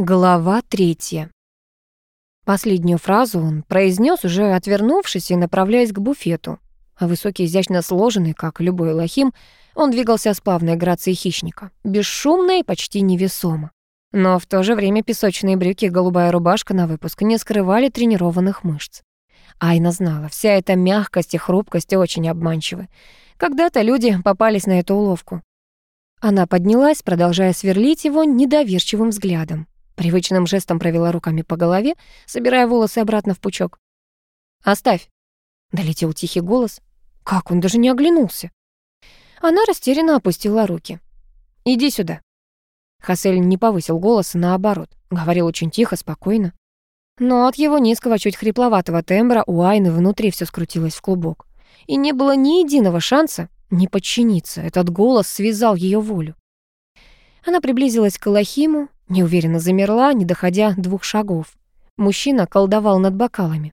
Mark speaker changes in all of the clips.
Speaker 1: Глава третья. Последнюю фразу он произнес уже отвернувшись и направляясь к буфету. А высокий, изящно сложенный, как любой лохим, он двигался с плавной грацией хищника, бесшумно и почти невесомо. Но в то же время песочные брюки и голубая рубашка на выпуск не скрывали тренированных мышц. Айна знала, вся эта мягкость и хрупкость очень обманчивы. Когда-то люди попались на эту уловку. Она поднялась, продолжая сверлить его недоверчивым взглядом. Привычным жестом провела руками по голове, собирая волосы обратно в пучок. «Оставь!» — долетел тихий голос. Как, он даже не оглянулся. Она растерянно опустила руки. «Иди сюда». Хасель не повысил голос, наоборот, говорил очень тихо, спокойно. Но от его низкого, чуть хрипловатого тембра у Айны внутри все скрутилось в клубок. И не было ни единого шанса не подчиниться. Этот голос связал ее волю. Она приблизилась к Лохиму, Неуверенно замерла, не доходя двух шагов. Мужчина колдовал над бокалами.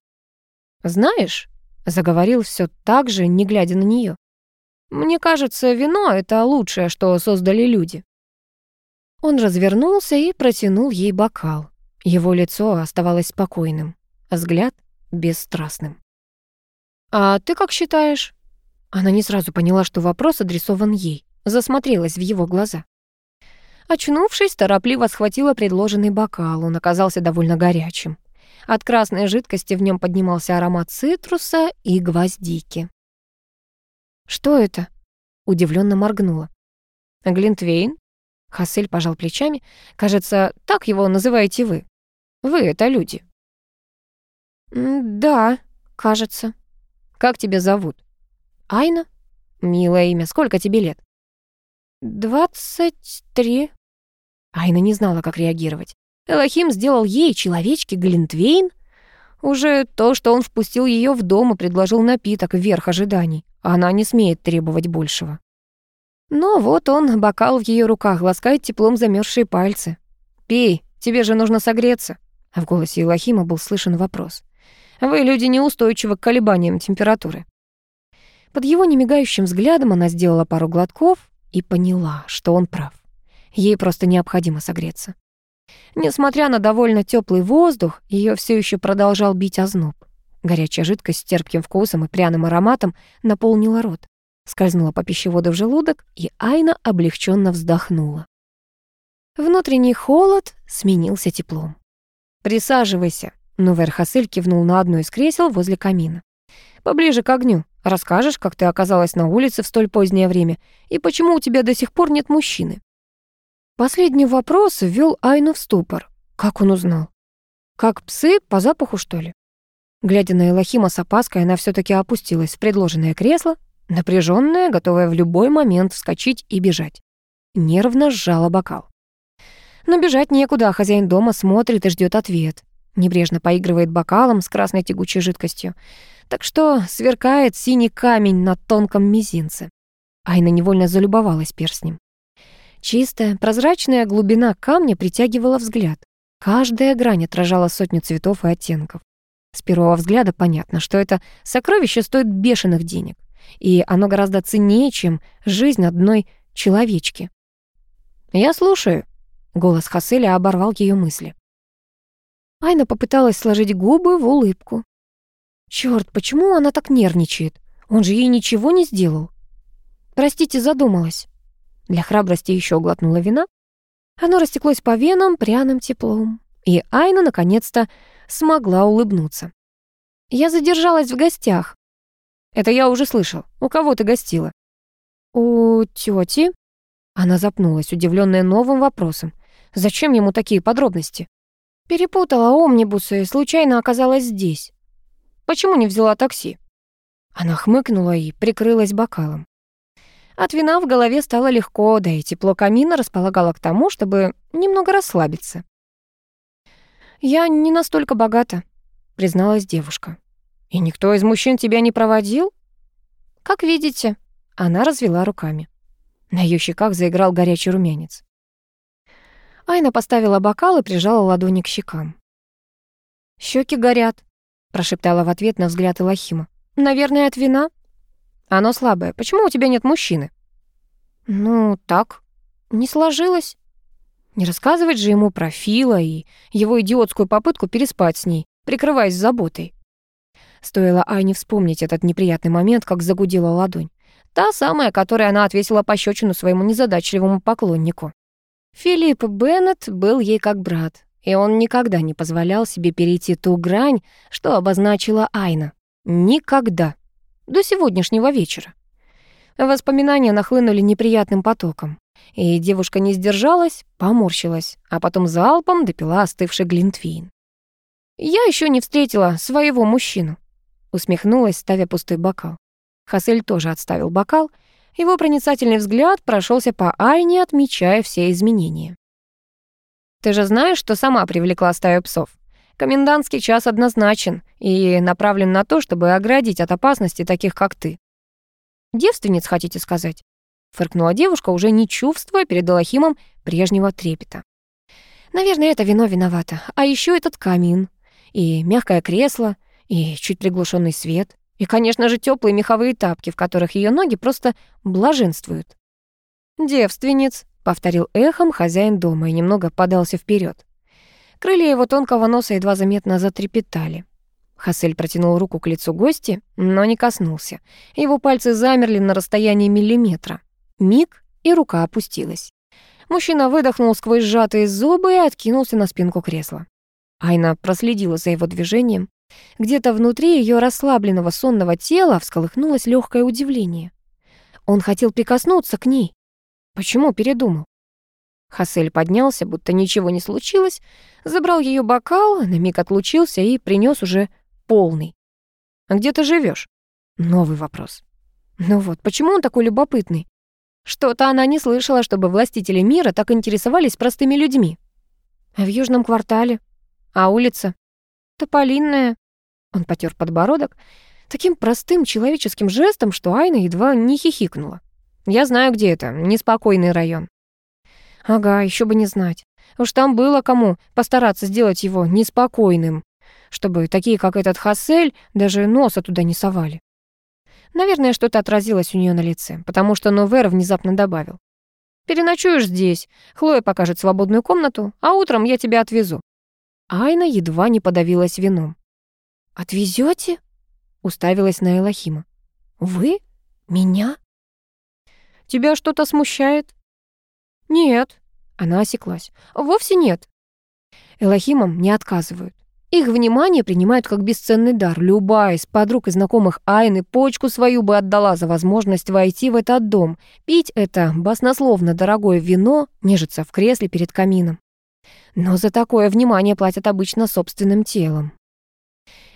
Speaker 1: «Знаешь», — заговорил все так же, не глядя на нее. «мне кажется, вино — это лучшее, что создали люди». Он развернулся и протянул ей бокал. Его лицо оставалось спокойным, взгляд — бесстрастным. «А ты как считаешь?» Она не сразу поняла, что вопрос адресован ей, засмотрелась в его глаза. Очнувшись, торопливо схватила предложенный бокал. Он оказался довольно горячим. От красной жидкости в нем поднимался аромат цитруса и гвоздики. «Что это?» — удивленно моргнула. «Глинтвейн?» — Хассель пожал плечами. «Кажется, так его называете вы. Вы — это люди». «Да, кажется». «Как тебя зовут?» «Айна». «Милое имя. Сколько тебе лет?» «Двадцать три». Айна не знала, как реагировать. Элохим сделал ей, человечке, Глинтвейн? Уже то, что он впустил ее в дом и предложил напиток вверх ожиданий. Она не смеет требовать большего. Но вот он, бокал в ее руках, ласкает теплом замерзшие пальцы. «Пей, тебе же нужно согреться». А в голосе Илохима был слышен вопрос. «Вы, люди, неустойчивы к колебаниям температуры». Под его немигающим взглядом она сделала пару глотков, и поняла, что он прав. Ей просто необходимо согреться. Несмотря на довольно теплый воздух, ее все еще продолжал бить озноб. Горячая жидкость с терпким вкусом и пряным ароматом наполнила рот. Скользнула по пищеводу в желудок, и Айна облегченно вздохнула. Внутренний холод сменился теплом. «Присаживайся», — Нувер Хасель кивнул на одно из кресел возле камина. «Поближе к огню. Расскажешь, как ты оказалась на улице в столь позднее время и почему у тебя до сих пор нет мужчины?» Последний вопрос ввел Айну в ступор. Как он узнал? Как псы по запаху, что ли? Глядя на Элохима с опаской, она все таки опустилась в предложенное кресло, напряженная, готовая в любой момент вскочить и бежать. Нервно сжала бокал. Но бежать некуда, хозяин дома смотрит и ждет ответ. Небрежно поигрывает бокалом с красной тягучей жидкостью так что сверкает синий камень на тонком мизинце. Айна невольно залюбовалась перстнем. Чистая, прозрачная глубина камня притягивала взгляд. Каждая грань отражала сотню цветов и оттенков. С первого взгляда понятно, что это сокровище стоит бешеных денег, и оно гораздо ценнее, чем жизнь одной человечки. «Я слушаю», — голос Хаселя оборвал ее мысли. Айна попыталась сложить губы в улыбку. Черт, почему она так нервничает? Он же ей ничего не сделал. Простите, задумалась. Для храбрости еще глотнула вина. Оно растеклось по венам пряным теплом. И Айна, наконец-то, смогла улыбнуться. Я задержалась в гостях. Это я уже слышал. У кого ты гостила? У тети. Она запнулась, удивленная новым вопросом. Зачем ему такие подробности? Перепутала омнибусы и случайно оказалась здесь. Почему не взяла такси?» Она хмыкнула и прикрылась бокалом. От вина в голове стало легко, да и тепло камина располагало к тому, чтобы немного расслабиться. «Я не настолько богата», — призналась девушка. «И никто из мужчин тебя не проводил?» «Как видите», — она развела руками. На ее щеках заиграл горячий румянец. Айна поставила бокал и прижала ладони к щекам. Щеки горят», прошептала в ответ на взгляд Илохима. «Наверное, от вина?» «Оно слабое. Почему у тебя нет мужчины?» «Ну, так. Не сложилось». Не рассказывать же ему про Фила и его идиотскую попытку переспать с ней, прикрываясь заботой. Стоило Айне вспомнить этот неприятный момент, как загудела ладонь. Та самая, которой она отвесила пощечину своему незадачливому поклоннику. Филипп Беннет был ей как брат, и он никогда не позволял себе перейти ту грань, что обозначила Айна. Никогда. До сегодняшнего вечера. Воспоминания нахлынули неприятным потоком. И девушка не сдержалась, поморщилась, а потом залпом допила остывший глинтвейн. «Я еще не встретила своего мужчину», — усмехнулась, ставя пустой бокал. Хасель тоже отставил бокал. Его проницательный взгляд прошелся по Айне, отмечая все изменения. «Ты же знаешь, что сама привлекла стаю псов? Комендантский час однозначен и направлен на то, чтобы оградить от опасности таких, как ты. Девственниц, хотите сказать?» Фыркнула девушка, уже не чувствуя перед Аллахимом прежнего трепета. «Наверное, это вино виновато. А еще этот камин. И мягкое кресло, и чуть приглушенный свет. И, конечно же, теплые меховые тапки, в которых ее ноги просто блаженствуют. «Девственниц», — повторил эхом хозяин дома и немного подался вперед. Крылья его тонкого носа едва заметно затрепетали. Хасель протянул руку к лицу гости, но не коснулся. Его пальцы замерли на расстоянии миллиметра. Миг, и рука опустилась. Мужчина выдохнул сквозь сжатые зубы и откинулся на спинку кресла. Айна проследила за его движением. Где-то внутри ее расслабленного сонного тела всколыхнулось легкое удивление. Он хотел прикоснуться к ней. Почему передумал? Хасель поднялся, будто ничего не случилось, забрал ее бокал, на миг отлучился и принес уже полный. «А где ты живешь? Новый вопрос. Ну вот, почему он такой любопытный? Что-то она не слышала, чтобы властители мира так интересовались простыми людьми. А в южном квартале? А улица? Тополинная. Он потер подбородок таким простым человеческим жестом, что Айна едва не хихикнула. Я знаю, где это, неспокойный район. Ага, еще бы не знать. Уж там было кому постараться сделать его неспокойным, чтобы такие, как этот Хассель, даже носа туда не совали. Наверное, что-то отразилось у нее на лице, потому что Новер внезапно добавил. «Переночуешь здесь, Хлоя покажет свободную комнату, а утром я тебя отвезу». Айна едва не подавилась вином. «Отвезете?» — уставилась на Элохима. «Вы? Меня?» «Тебя что-то смущает?» «Нет», — она осеклась. «Вовсе нет». Элохимам не отказывают. Их внимание принимают как бесценный дар. Любая из подруг и знакомых Айны почку свою бы отдала за возможность войти в этот дом, пить это баснословно дорогое вино, нежиться в кресле перед камином. Но за такое внимание платят обычно собственным телом.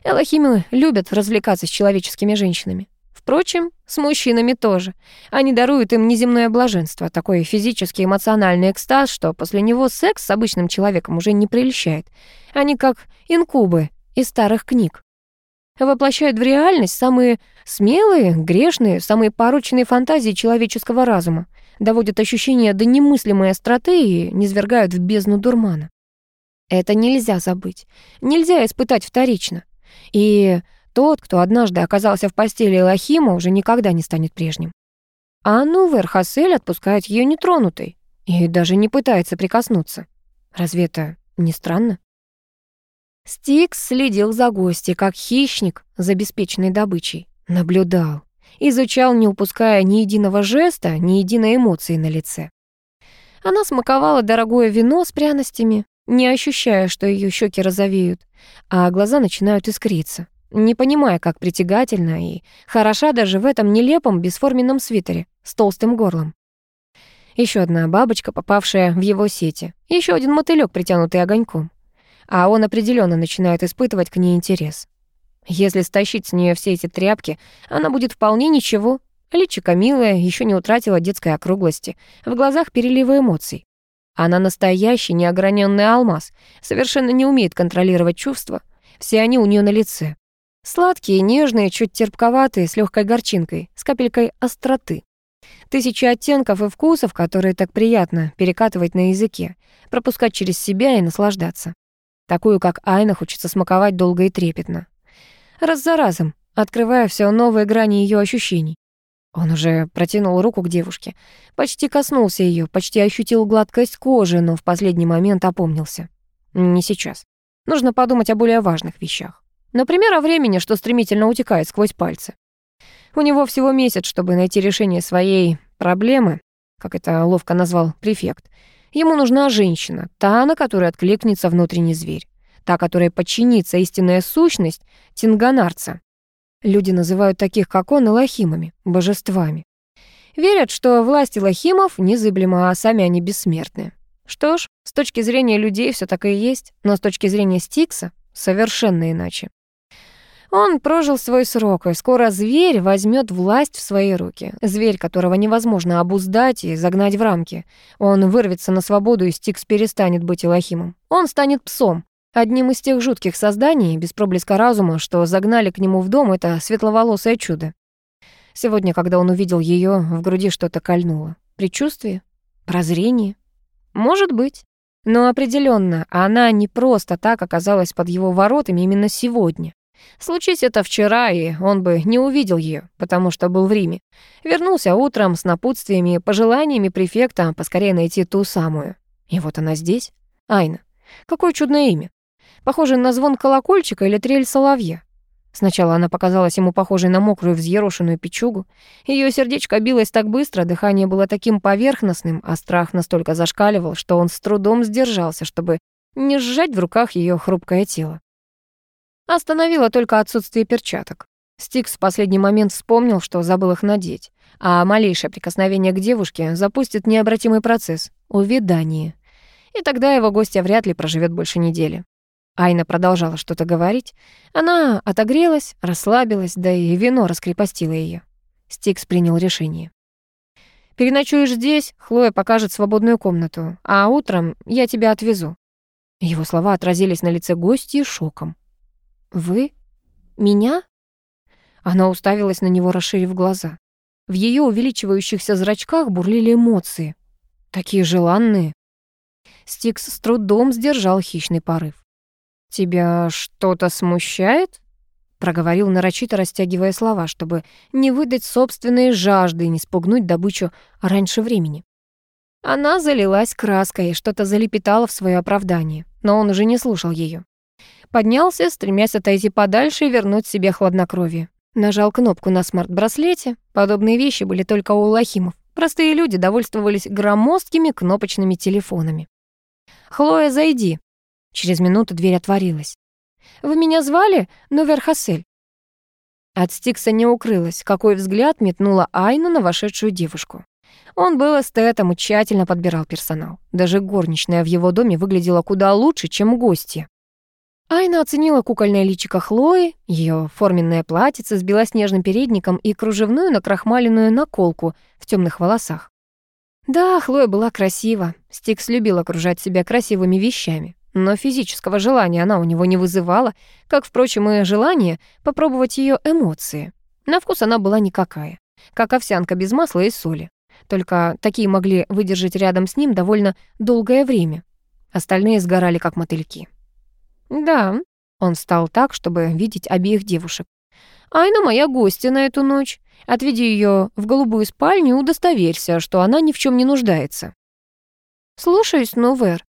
Speaker 1: Элохимы любят развлекаться с человеческими женщинами. Впрочем, с мужчинами тоже. Они даруют им неземное блаженство, такой физический эмоциональный экстаз, что после него секс с обычным человеком уже не прельщает. Они как инкубы из старых книг. Воплощают в реальность самые смелые, грешные, самые порочные фантазии человеческого разума, доводят ощущения до немыслимой остроты и низвергают в бездну дурмана. Это нельзя забыть, нельзя испытать вторично. И тот, кто однажды оказался в постели Лохима, уже никогда не станет прежним. А Нувер Хасель отпускает ее нетронутой и даже не пытается прикоснуться. Разве это не странно? Стикс следил за гостей, как хищник за беспечной добычей. Наблюдал. Изучал, не упуская ни единого жеста, ни единой эмоции на лице. Она смаковала дорогое вино с пряностями, не ощущая, что ее щеки розовеют, а глаза начинают искриться не понимая, как притягательна и хороша даже в этом нелепом бесформенном свитере с толстым горлом. Еще одна бабочка, попавшая в его сети, еще один мотылек, притянутый огоньком. А он определенно начинает испытывать к ней интерес. Если стащить с нее все эти тряпки, она будет вполне ничего. Личико милая, еще не утратила детской округлости, в глазах переливы эмоций. Она настоящий неограненный алмаз, совершенно не умеет контролировать чувства. Все они у нее на лице. Сладкие, нежные, чуть терпковатые, с легкой горчинкой, с капелькой остроты. Тысячи оттенков и вкусов, которые так приятно перекатывать на языке, пропускать через себя и наслаждаться. Такую, как Айна, хочется смаковать долго и трепетно. Раз за разом, открывая все новые грани ее ощущений. Он уже протянул руку к девушке, почти коснулся ее, почти ощутил гладкость кожи, но в последний момент опомнился. Не сейчас. Нужно подумать о более важных вещах. Например, о времени, что стремительно утекает сквозь пальцы. У него всего месяц, чтобы найти решение своей проблемы, как это ловко назвал префект. Ему нужна женщина, та, на которую откликнется внутренний зверь, та, которая подчинится истинная сущность тинганарца. Люди называют таких, как он, элохимами, божествами. Верят, что власть элохимов незыблема, а сами они бессмертны. Что ж, с точки зрения людей все так и есть, но с точки зрения Стикса совершенно иначе. Он прожил свой срок, и скоро зверь возьмет власть в свои руки. Зверь, которого невозможно обуздать и загнать в рамки. Он вырвется на свободу, и Стикс перестанет быть Элохимом. Он станет псом. Одним из тех жутких созданий, без проблеска разума, что загнали к нему в дом это светловолосое чудо. Сегодня, когда он увидел ее, в груди что-то кольнуло. Предчувствие? Прозрение? Может быть. Но определенно, она не просто так оказалась под его воротами именно сегодня. Случись это вчера, и он бы не увидел ее, потому что был в Риме. Вернулся утром с напутствиями и пожеланиями префекта поскорее найти ту самую. И вот она здесь. Айна. Какое чудное имя. Похоже на звон колокольчика или трель соловья. Сначала она показалась ему похожей на мокрую взъерошенную печугу. Ее сердечко билось так быстро, дыхание было таким поверхностным, а страх настолько зашкаливал, что он с трудом сдержался, чтобы не сжать в руках ее хрупкое тело. Остановило только отсутствие перчаток. Стикс в последний момент вспомнил, что забыл их надеть, а малейшее прикосновение к девушке запустит необратимый процесс — увядание. И тогда его гостья вряд ли проживет больше недели. Айна продолжала что-то говорить. Она отогрелась, расслабилась, да и вино раскрепостило ее. Стикс принял решение. «Переночуешь здесь, Хлоя покажет свободную комнату, а утром я тебя отвезу». Его слова отразились на лице гостьи шоком. «Вы? Меня?» Она уставилась на него, расширив глаза. В ее увеличивающихся зрачках бурлили эмоции. Такие желанные. Стикс с трудом сдержал хищный порыв. «Тебя что-то смущает?» проговорил нарочито, растягивая слова, чтобы не выдать собственные жажды и не спугнуть добычу раньше времени. Она залилась краской и что-то залепетала в свое оправдание, но он уже не слушал ее. Поднялся, стремясь отойти подальше и вернуть себе хладнокровие. Нажал кнопку на смарт-браслете. Подобные вещи были только у лохимов. Простые люди довольствовались громоздкими кнопочными телефонами. «Хлоя, зайди». Через минуту дверь отворилась. «Вы меня звали, Новерхасель?» От Стикса не укрылось, какой взгляд метнула Айна на вошедшую девушку. Он был эстетом и тщательно подбирал персонал. Даже горничная в его доме выглядела куда лучше, чем гости. Айна оценила кукольное личико Хлои, ее форменное платьице с белоснежным передником и кружевную накрахмаленную наколку в темных волосах. Да, Хлоя была красива. Стикс любил окружать себя красивыми вещами. Но физического желания она у него не вызывала, как, впрочем, и желание попробовать ее эмоции. На вкус она была никакая, как овсянка без масла и соли. Только такие могли выдержать рядом с ним довольно долгое время. Остальные сгорали, как мотыльки. «Да». Он встал так, чтобы видеть обеих девушек. «Айна моя гостья на эту ночь. Отведи ее в голубую спальню и удостоверься, что она ни в чем не нуждается». «Слушаюсь, Новер.